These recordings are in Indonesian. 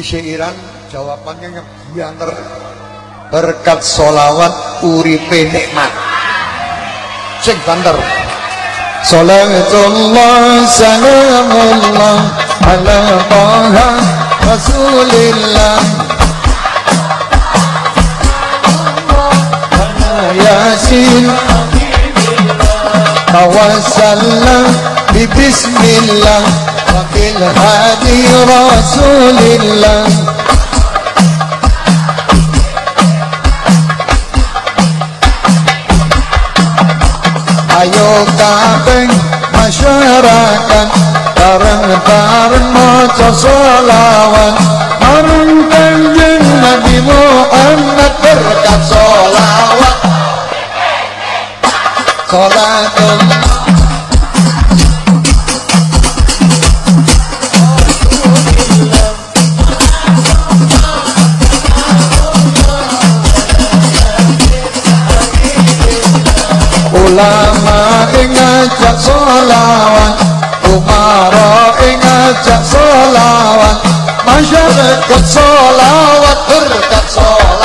Syairan jawabannya yang banter berkat solawat uripe nikmat. Sing banter Salatullah salamullah ala taha rasulillah. Yasin tawassalna bi bismillah الهادي رسول الله. ايو قابل مشاركا قرن قرن متصلاوات ing ngajak selawat umara ing ngajak selawat masyarakat selawat berkat selawat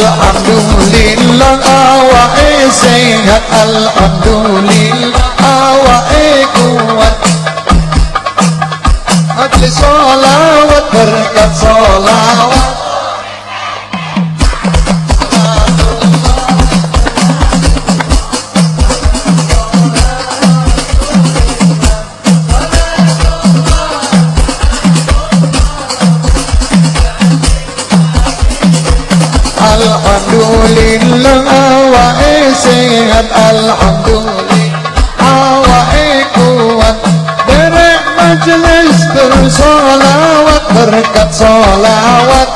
الحمد لله وعيسيها الحمد لله. dekat solawat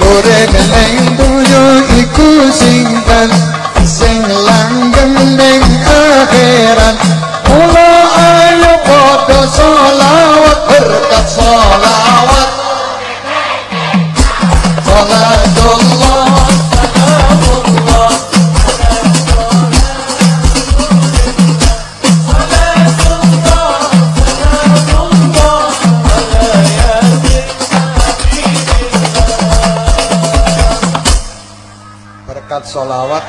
Goreng neng tuyo iku sing berkat solawat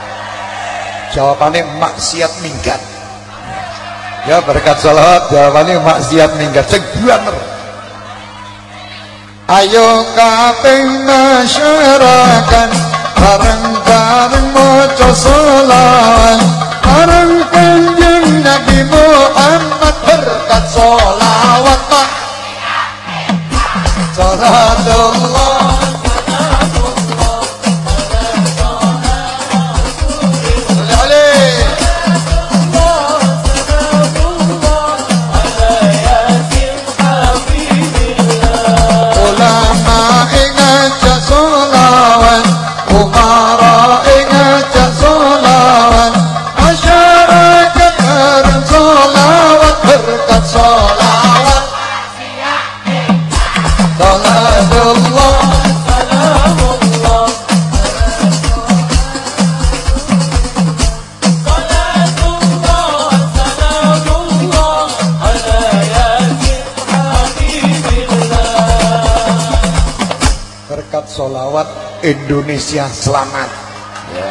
jawabannya maksiat minggat. Ya berkat solawat jawabannya maksiat minggat. Sing bener ayo kabeh masyarakat bareng-bareng maca solawat bareng solawat Indonesia selamat. Ya.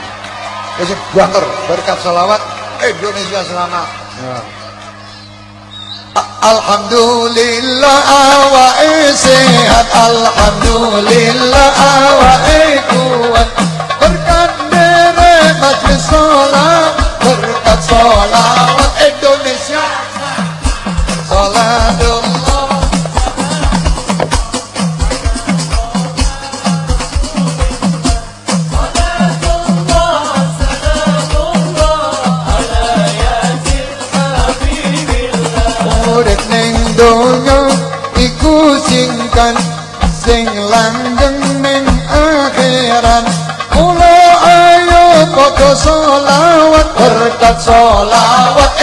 Banter berkat solawat Indonesia selamat. Ya. A- الحمد لله وإسهد الحمد لله وإكوان berkat diri majlis sholat berkat sholat donya iku singkan sing langgeng ning akhiran. Mula ayo padha selawat berkat selawat